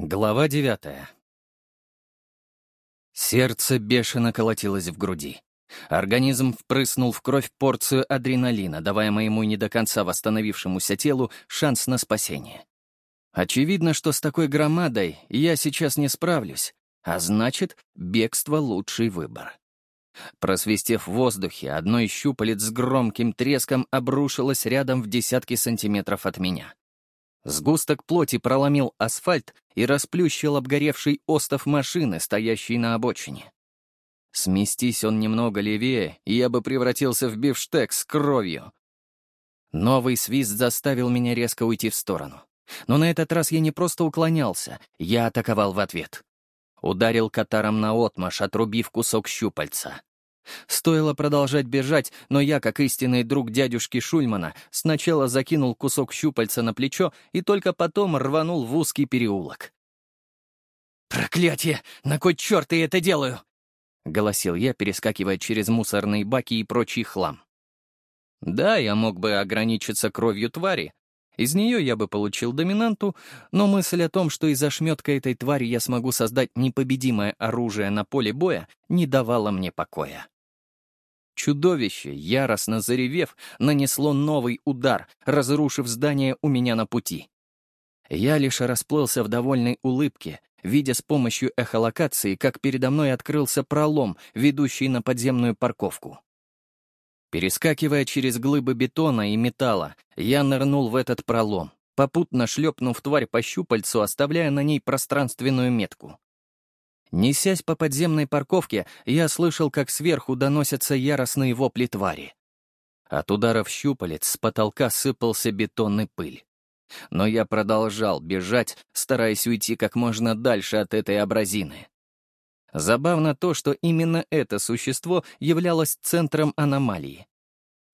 Глава девятая. Сердце бешено колотилось в груди. Организм впрыснул в кровь порцию адреналина, давая моему не до конца восстановившемуся телу шанс на спасение. Очевидно, что с такой громадой я сейчас не справлюсь, а значит, бегство — лучший выбор. Просвистев в воздухе, одно из щупалец с громким треском обрушилось рядом в десятки сантиметров от меня. Сгусток плоти проломил асфальт и расплющил обгоревший остов машины, стоящей на обочине. Сместись он немного левее, и я бы превратился в бифштекс с кровью. Новый свист заставил меня резко уйти в сторону. Но на этот раз я не просто уклонялся, я атаковал в ответ. Ударил катаром наотмашь, отрубив кусок щупальца. Стоило продолжать бежать, но я, как истинный друг дядюшки Шульмана, сначала закинул кусок щупальца на плечо и только потом рванул в узкий переулок. «Проклятие! На кой черт я это делаю?» — голосил я, перескакивая через мусорные баки и прочий хлам. Да, я мог бы ограничиться кровью твари. Из нее я бы получил доминанту, но мысль о том, что из ошметка этой твари я смогу создать непобедимое оружие на поле боя, не давала мне покоя. Чудовище, яростно заревев, нанесло новый удар, разрушив здание у меня на пути. Я лишь расплылся в довольной улыбке, видя с помощью эхолокации, как передо мной открылся пролом, ведущий на подземную парковку. Перескакивая через глыбы бетона и металла, я нырнул в этот пролом, попутно шлепнув тварь по щупальцу, оставляя на ней пространственную метку. Несясь по подземной парковке, я слышал, как сверху доносятся яростные вопли твари. От ударов щупалец с потолка сыпался бетон пыль. Но я продолжал бежать, стараясь уйти как можно дальше от этой абразины. Забавно то, что именно это существо являлось центром аномалии.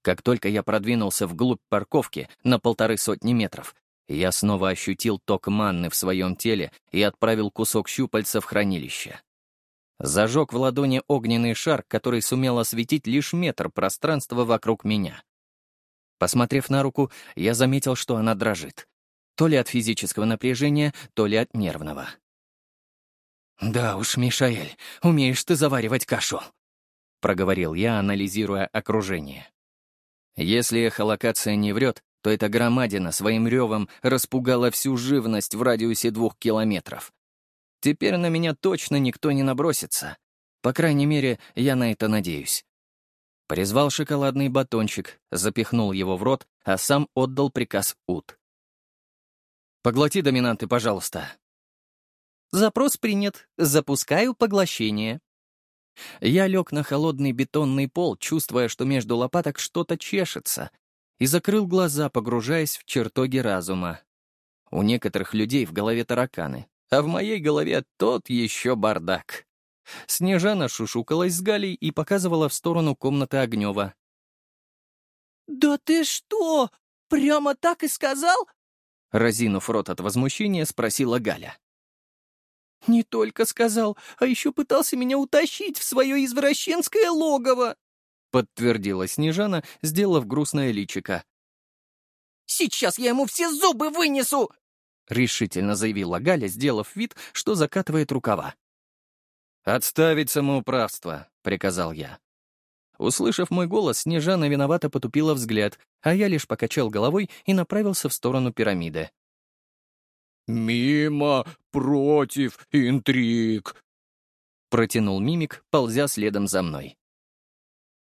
Как только я продвинулся вглубь парковки на полторы сотни метров, я снова ощутил ток манны в своем теле и отправил кусок щупальца в хранилище. Зажег в ладони огненный шар, который сумел осветить лишь метр пространства вокруг меня. Посмотрев на руку, я заметил, что она дрожит. То ли от физического напряжения, то ли от нервного. «Да уж, Мишаэль, умеешь ты заваривать кашу», — проговорил я, анализируя окружение. Если эхолокация не врет, то эта громадина своим ревом распугала всю живность в радиусе двух километров. Теперь на меня точно никто не набросится. По крайней мере, я на это надеюсь. Призвал шоколадный батончик, запихнул его в рот, а сам отдал приказ Ут. «Поглоти доминанты, пожалуйста». «Запрос принят. Запускаю поглощение». Я лег на холодный бетонный пол, чувствуя, что между лопаток что-то чешется, и закрыл глаза, погружаясь в чертоги разума. У некоторых людей в голове тараканы, а в моей голове тот еще бардак. Снежана шушукалась с Галей и показывала в сторону комнаты Огнева. «Да ты что, прямо так и сказал?» Разинув рот от возмущения, спросила Галя. «Не только сказал, а еще пытался меня утащить в свое извращенское логово!» Подтвердила Снежана, сделав грустное личико. «Сейчас я ему все зубы вынесу!» — решительно заявила Галя, сделав вид, что закатывает рукава. «Отставить самоуправство», — приказал я. Услышав мой голос, Снежана виновато потупила взгляд, а я лишь покачал головой и направился в сторону пирамиды. «Мимо, против, интриг», — протянул мимик, ползя следом за мной.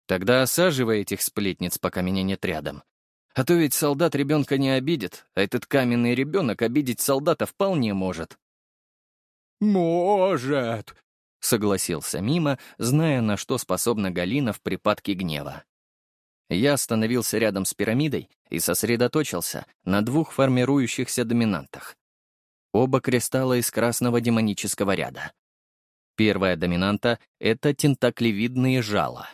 Тогда осаживай этих сплетниц, пока меня нет рядом. А то ведь солдат ребенка не обидит, а этот каменный ребенок обидеть солдата вполне может. «Может», — согласился Мима, зная, на что способна Галина в припадке гнева. Я остановился рядом с пирамидой и сосредоточился на двух формирующихся доминантах. Оба кристалла из красного демонического ряда. Первая доминанта — это тентаклевидные жала.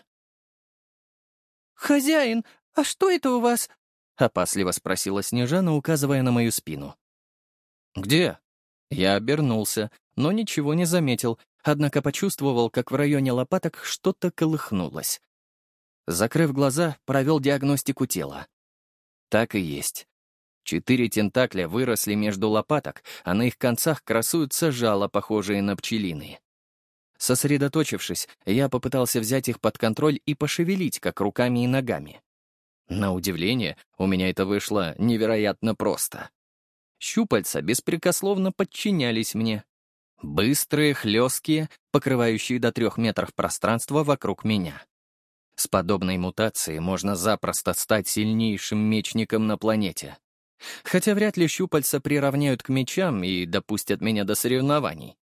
«Хозяин, а что это у вас?» — опасливо спросила Снежана, указывая на мою спину. «Где?» Я обернулся, но ничего не заметил, однако почувствовал, как в районе лопаток что-то колыхнулось. Закрыв глаза, провел диагностику тела. Так и есть. Четыре тентакля выросли между лопаток, а на их концах красуются жало, похожие на пчелиные. Сосредоточившись, я попытался взять их под контроль и пошевелить как руками и ногами. На удивление, у меня это вышло невероятно просто. Щупальца беспрекословно подчинялись мне. Быстрые, хлесткие, покрывающие до трех метров пространства вокруг меня. С подобной мутацией можно запросто стать сильнейшим мечником на планете. Хотя вряд ли щупальца приравняют к мечам и допустят меня до соревнований.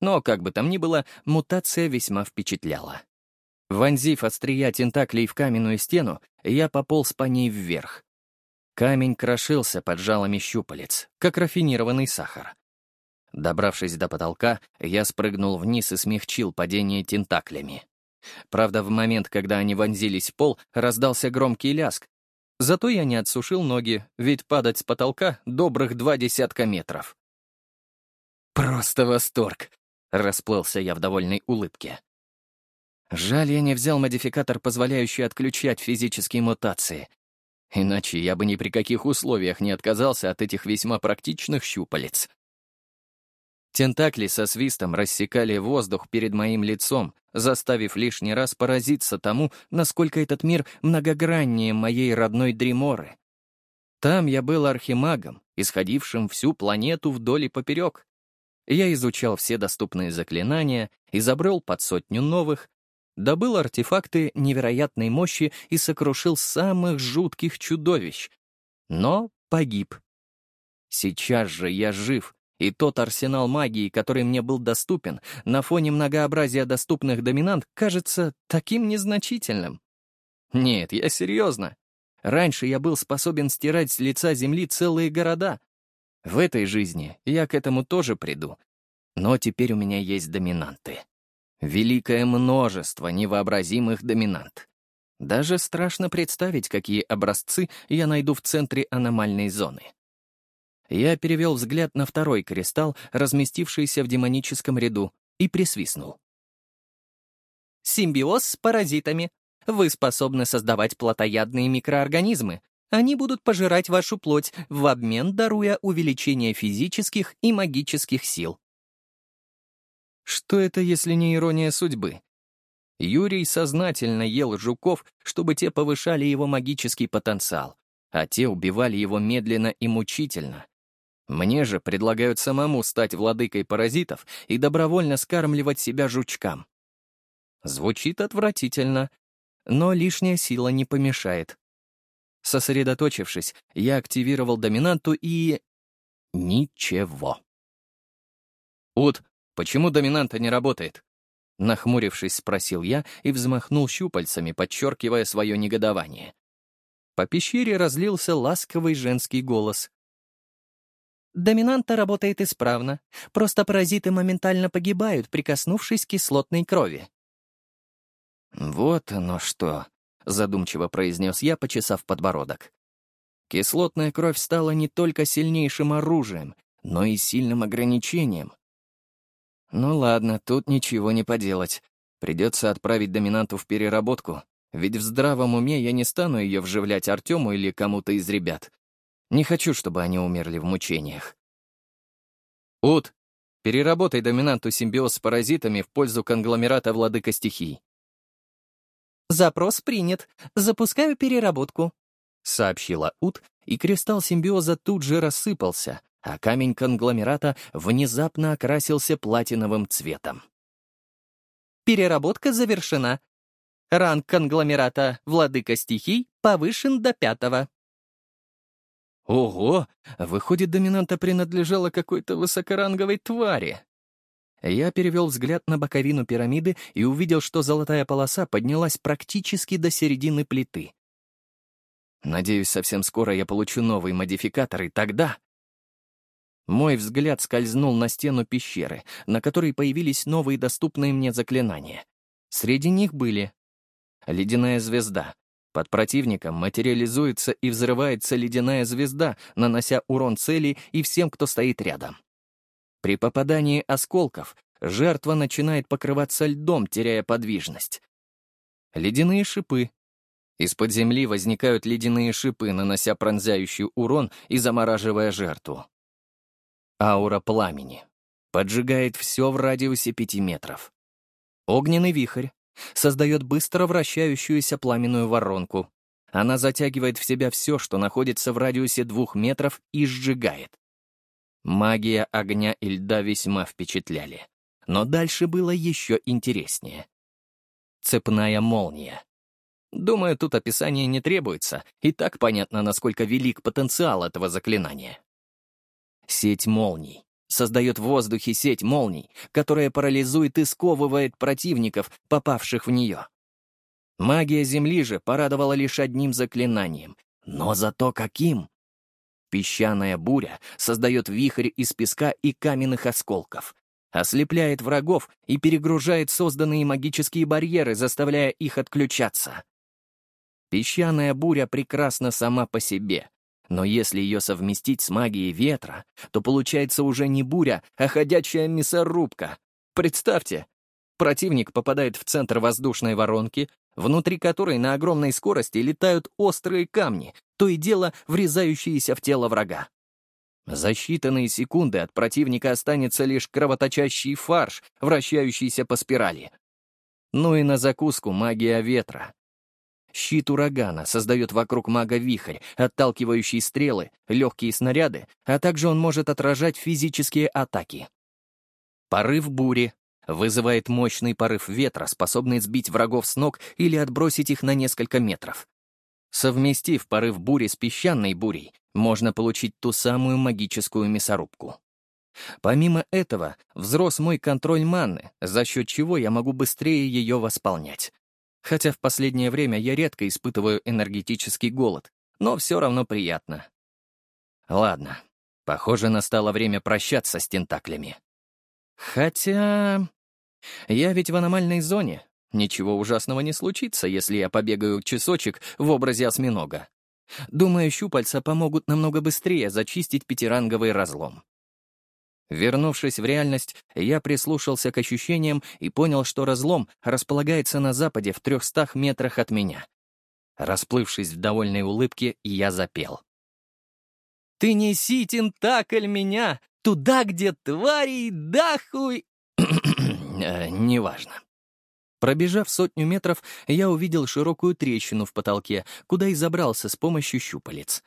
Но, как бы там ни было, мутация весьма впечатляла. Вонзив острия тентаклей в каменную стену, я пополз по ней вверх. Камень крошился под жалами щупалец, как рафинированный сахар. Добравшись до потолка, я спрыгнул вниз и смягчил падение тентаклями. Правда, в момент, когда они вонзились в пол, раздался громкий ляск. Зато я не отсушил ноги, ведь падать с потолка добрых два десятка метров. «Просто восторг!» — расплылся я в довольной улыбке. Жаль, я не взял модификатор, позволяющий отключать физические мутации. Иначе я бы ни при каких условиях не отказался от этих весьма практичных щупалец. Тентакли со свистом рассекали воздух перед моим лицом, заставив лишний раз поразиться тому, насколько этот мир многограннее моей родной Дриморы. Там я был архимагом, исходившим всю планету вдоль и поперек. Я изучал все доступные заклинания, изобрел под сотню новых, добыл артефакты невероятной мощи и сокрушил самых жутких чудовищ. Но погиб. Сейчас же я жив, и тот арсенал магии, который мне был доступен, на фоне многообразия доступных доминант, кажется таким незначительным. Нет, я серьезно. Раньше я был способен стирать с лица земли целые города. В этой жизни я к этому тоже приду. Но теперь у меня есть доминанты. Великое множество невообразимых доминант. Даже страшно представить, какие образцы я найду в центре аномальной зоны. Я перевел взгляд на второй кристалл, разместившийся в демоническом ряду, и присвистнул. Симбиоз с паразитами. Вы способны создавать плотоядные микроорганизмы. Они будут пожирать вашу плоть, в обмен даруя увеличение физических и магических сил. Что это, если не ирония судьбы? Юрий сознательно ел жуков, чтобы те повышали его магический потенциал, а те убивали его медленно и мучительно. Мне же предлагают самому стать владыкой паразитов и добровольно скармливать себя жучкам. Звучит отвратительно, но лишняя сила не помешает. Сосредоточившись, я активировал доминанту и... Ничего. «Ут, почему доминанта не работает?» Нахмурившись, спросил я и взмахнул щупальцами, подчеркивая свое негодование. По пещере разлился ласковый женский голос. Доминанта работает исправно, просто паразиты моментально погибают, прикоснувшись к кислотной крови. «Вот оно что», — задумчиво произнес я, почесав подбородок. Кислотная кровь стала не только сильнейшим оружием, но и сильным ограничением. Ну ладно, тут ничего не поделать. Придется отправить доминанту в переработку, ведь в здравом уме я не стану ее вживлять Артему или кому-то из ребят. Не хочу, чтобы они умерли в мучениях. Ут, переработай доминанту симбиоз с паразитами в пользу конгломерата владыка стихий. «Запрос принят. Запускаю переработку», — сообщила Ут, и кристалл симбиоза тут же рассыпался, а камень конгломерата внезапно окрасился платиновым цветом. «Переработка завершена. Ранг конгломерата «Владыка стихий» повышен до пятого». Ого! Выходит, доминанта принадлежала какой-то высокоранговой твари. Я перевел взгляд на боковину пирамиды и увидел, что золотая полоса поднялась практически до середины плиты. Надеюсь, совсем скоро я получу новый модификатор, и тогда... Мой взгляд скользнул на стену пещеры, на которой появились новые доступные мне заклинания. Среди них были ледяная звезда, под противником материализуется и взрывается ледяная звезда, нанося урон цели и всем, кто стоит рядом. При попадании осколков жертва начинает покрываться льдом, теряя подвижность. Ледяные шипы. Из-под земли возникают ледяные шипы, нанося пронзающий урон и замораживая жертву. Аура пламени. Поджигает все в радиусе пяти метров. Огненный вихрь. Создает быстро вращающуюся пламенную воронку. Она затягивает в себя все, что находится в радиусе двух метров, и сжигает. Магия огня и льда весьма впечатляли. Но дальше было еще интереснее. Цепная молния. Думаю, тут описание не требуется, и так понятно, насколько велик потенциал этого заклинания. Сеть молний. Создает в воздухе сеть молний, которая парализует и сковывает противников, попавших в нее. Магия Земли же порадовала лишь одним заклинанием. Но зато каким! Песчаная буря создает вихрь из песка и каменных осколков, ослепляет врагов и перегружает созданные магические барьеры, заставляя их отключаться. Песчаная буря прекрасна сама по себе, но если ее совместить с магией ветра, то получается уже не буря, а ходячая мясорубка. Представьте, противник попадает в центр воздушной воронки, внутри которой на огромной скорости летают острые камни, то и дело врезающиеся в тело врага. За считанные секунды от противника останется лишь кровоточащий фарш, вращающийся по спирали. Ну и на закуску магия ветра. Щит урагана создает вокруг мага вихрь, отталкивающий стрелы, легкие снаряды, а также он может отражать физические атаки. Порыв бури вызывает мощный порыв ветра, способный сбить врагов с ног или отбросить их на несколько метров. Совместив порыв бури с песчаной бурей, можно получить ту самую магическую мясорубку. Помимо этого, взрос мой контроль манны, за счет чего я могу быстрее ее восполнять. Хотя в последнее время я редко испытываю энергетический голод, но все равно приятно. Ладно, похоже, настало время прощаться с тентаклями. Хотя... Я ведь в аномальной зоне. Ничего ужасного не случится, если я побегаю часочек в образе осьминога. Думаю, щупальца помогут намного быстрее зачистить пятиранговый разлом. Вернувшись в реальность, я прислушался к ощущениям и понял, что разлом располагается на западе в трехстах метрах от меня. Расплывшись в довольной улыбке, я запел. «Ты неси, тентакль, меня туда, где твари, дахуй...» э, «Неважно». Пробежав сотню метров, я увидел широкую трещину в потолке, куда и забрался с помощью щупалец.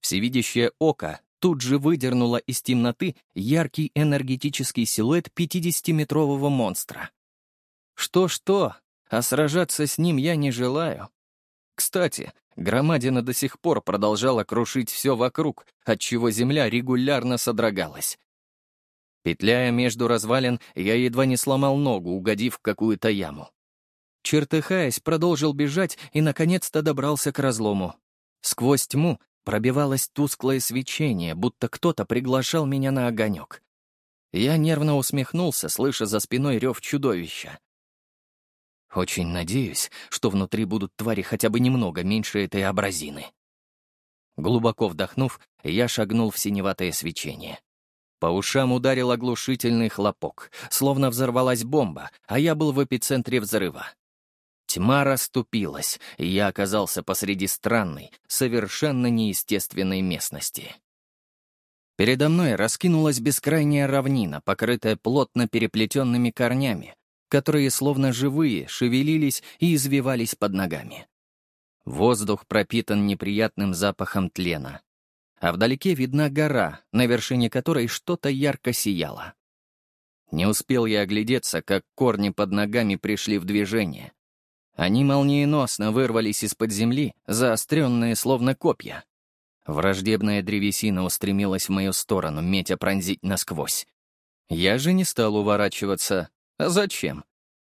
Всевидящее око тут же выдернула из темноты яркий энергетический силуэт 50-метрового монстра. Что-что, а сражаться с ним я не желаю. Кстати, громадина до сих пор продолжала крушить все вокруг, отчего земля регулярно содрогалась. Петляя между развалин, я едва не сломал ногу, угодив в какую-то яму. Чертыхаясь, продолжил бежать и, наконец-то, добрался к разлому. Сквозь тьму Пробивалось тусклое свечение, будто кто-то приглашал меня на огонек. Я нервно усмехнулся, слыша за спиной рев чудовища. Очень надеюсь, что внутри будут твари хотя бы немного меньше этой абразины. Глубоко вдохнув, я шагнул в синеватое свечение. По ушам ударил оглушительный хлопок, словно взорвалась бомба, а я был в эпицентре взрыва. Тьма расступилась, и я оказался посреди странной, совершенно неестественной местности. Передо мной раскинулась бескрайняя равнина, покрытая плотно переплетенными корнями, которые, словно живые, шевелились и извивались под ногами. Воздух пропитан неприятным запахом тлена. А вдалеке видна гора, на вершине которой что-то ярко сияло. Не успел я оглядеться, как корни под ногами пришли в движение, они молниеносно вырвались из-под земли, заостренные словно копья. Враждебная древесина устремилась в мою сторону, метя пронзить насквозь. Я же не стал уворачиваться. А зачем?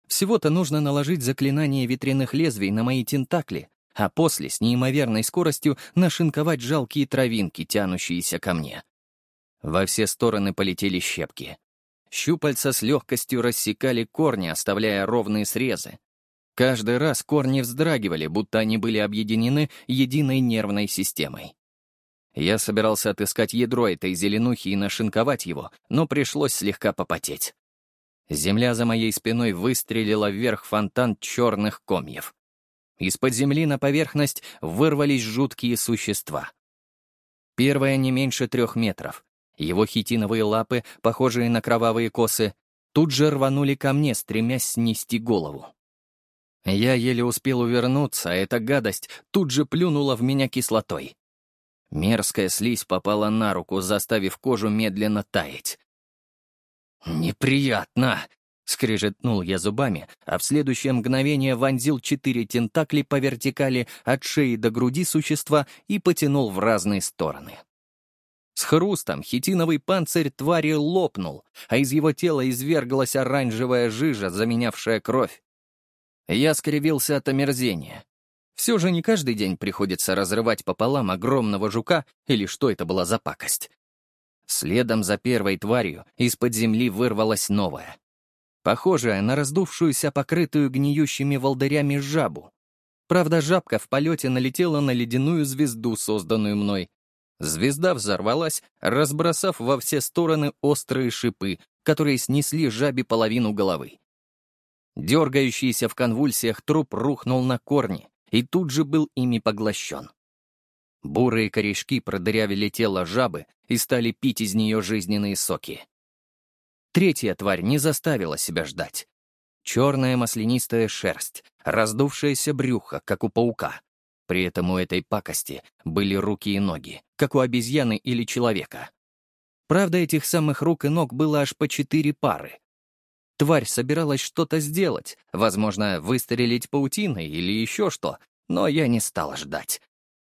Всего-то нужно наложить заклинание ветряных лезвий на мои тентакли, а после с неимоверной скоростью нашинковать жалкие травинки, тянущиеся ко мне. Во все стороны полетели щепки. Щупальца с легкостью рассекали корни, оставляя ровные срезы, Каждый раз корни вздрагивали, будто они были объединены единой нервной системой. Я собирался отыскать ядро этой зеленухи и нашинковать его, но пришлось слегка попотеть. Земля за моей спиной выстрелила вверх фонтан черных комьев. Из-под земли на поверхность вырвались жуткие существа. Первое не меньше трех метров. Его хитиновые лапы, похожие на кровавые косы, тут же рванули ко мне, стремясь снести голову. Я еле успел увернуться, а эта гадость тут же плюнула в меня кислотой. Мерзкая слизь попала на руку, заставив кожу медленно таять. «Неприятно!» — скрежетнул я зубами, а в следующее мгновение вонзил четыре тентакли по вертикали от шеи до груди существа и потянул в разные стороны. С хрустом хитиновый панцирь твари лопнул, а из его тела изверглась оранжевая жижа, заменявшая кровь. Я скривился от омерзения. Все же не каждый день приходится разрывать пополам огромного жука или что это была за пакость. Следом за первой тварью из-под земли вырвалась новая. Похожая на раздувшуюся, покрытую гниющими волдырями жабу. Правда, жабка в полете налетела на ледяную звезду, созданную мной. Звезда взорвалась, разбросав во все стороны острые шипы, которые снесли жабе половину головы. Дергающийся в конвульсиях труп рухнул на корни и тут же был ими поглощен. Бурые корешки продырявили тело жабы и стали пить из нее жизненные соки. Третья тварь не заставила себя ждать. Черная маслянистая шерсть, раздувшееся брюхо, как у паука. При этом у этой пакости были руки и ноги, как у обезьяны или человека. Правда, этих самых рук и ног было аж по четыре пары. Тварь собиралась что-то сделать, возможно, выстрелить паутиной или еще что, но я не стал ждать.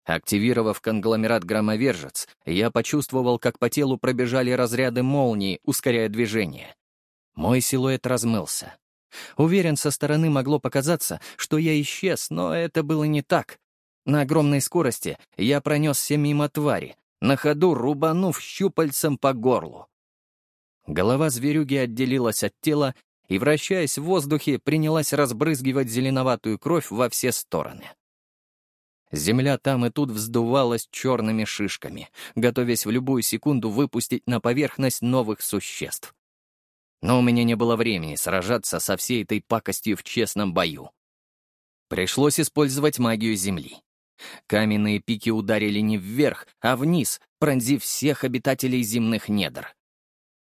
Активировав конгломерат-громовержец, я почувствовал, как по телу пробежали разряды молнии, ускоряя движение. Мой силуэт размылся. Уверен, со стороны могло показаться, что я исчез, но это было не так. На огромной скорости я пронесся мимо твари, на ходу рубанув щупальцем по горлу. Голова зверюги отделилась от тела и, вращаясь в воздухе, принялась разбрызгивать зеленоватую кровь во все стороны. Земля там и тут вздувалась черными шишками, готовясь в любую секунду выпустить на поверхность новых существ. Но у меня не было времени сражаться со всей этой пакостью в честном бою. Пришлось использовать магию Земли. Каменные пики ударили не вверх, а вниз, пронзив всех обитателей земных недр.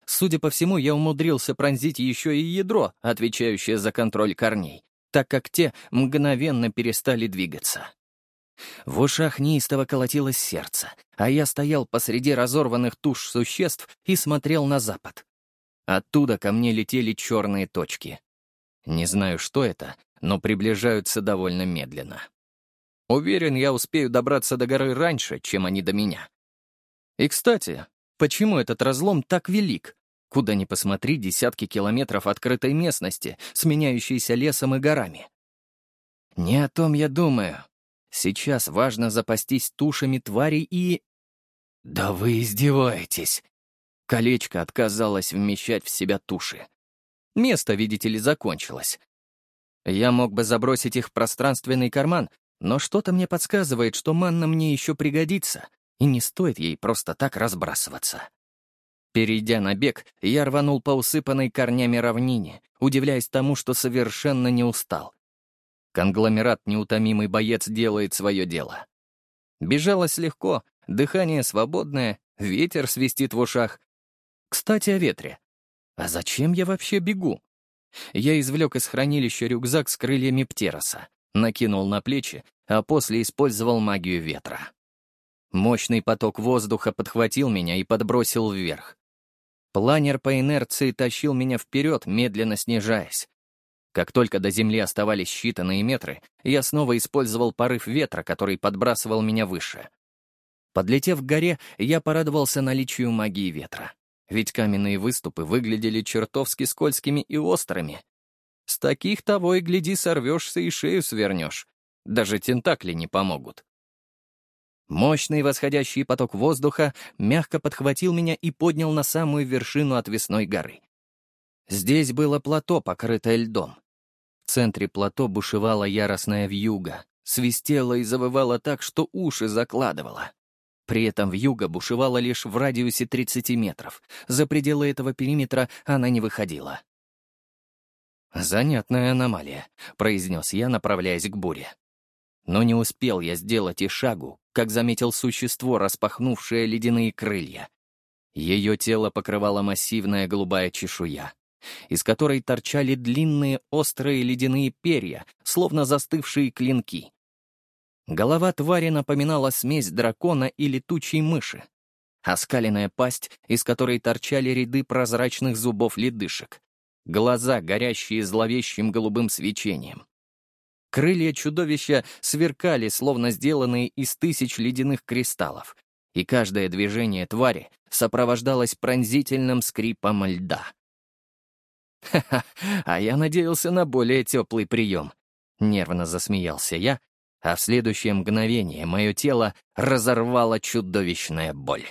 Судя по всему, я умудрился пронзить еще и ядро, отвечающее за контроль корней, так как те мгновенно перестали двигаться. В ушах неистово колотилось сердце, а я стоял посреди разорванных туш существ и смотрел на запад. Оттуда ко мне летели черные точки. Не знаю, что это, но приближаются довольно медленно. Уверен, я успею добраться до горы раньше, чем они до меня. И, кстати, почему этот разлом так велик? Куда ни посмотри, десятки километров открытой местности, сменяющейся лесом и горами. Не о том я думаю. Сейчас важно запастись тушами тварей и... Да вы издеваетесь. Колечко отказалось вмещать в себя туши. Место, видите ли, закончилось. Я мог бы забросить их в пространственный карман, но что-то мне подсказывает, что манна мне еще пригодится, и не стоит ей просто так разбрасываться. Перейдя на бег, я рванул по усыпанной корнями равнине, удивляясь тому, что совершенно не устал. Конгломерат «Неутомимый боец» делает свое дело. Бежалось легко, дыхание свободное, ветер свистит в ушах. Кстати, о ветре. А зачем я вообще бегу? Я извлек из хранилища рюкзак с крыльями Птероса, накинул на плечи, а после использовал магию ветра. Мощный поток воздуха подхватил меня и подбросил вверх. Планер по инерции тащил меня вперед, медленно снижаясь. Как только до земли оставались считанные метры, я снова использовал порыв ветра, который подбрасывал меня выше. Подлетев к горе, я порадовался наличию магии ветра. Ведь каменные выступы выглядели чертовски скользкими и острыми. С таких того и гляди сорвешься и шею свернешь. Даже тентакли не помогут. Мощный восходящий поток воздуха мягко подхватил меня и поднял на самую вершину отвесной горы. Здесь было плато, покрытое льдом. В центре плато бушевала яростная вьюга, свистела и завывала так, что уши закладывала. При этом вьюга бушевала лишь в радиусе 30 метров. За пределы этого периметра она не выходила. «Занятная аномалия», — произнес я, направляясь к буре. Но не успел я сделать и шагу, как заметил существо, распахнувшее ледяные крылья. Ее тело покрывала массивная голубая чешуя, из которой торчали длинные острые ледяные перья, словно застывшие клинки. Голова твари напоминала смесь дракона и летучей мыши. Оскаленная пасть, из которой торчали ряды прозрачных зубов ледышек. Глаза, горящие зловещим голубым свечением. Крылья чудовища сверкали, словно сделанные из тысяч ледяных кристаллов, и каждое движение твари сопровождалось пронзительным скрипом льда. «Ха-ха, а я надеялся на более теплый прием», — нервно засмеялся я, а в следующее мгновение мое тело разорвало чудовищная боль.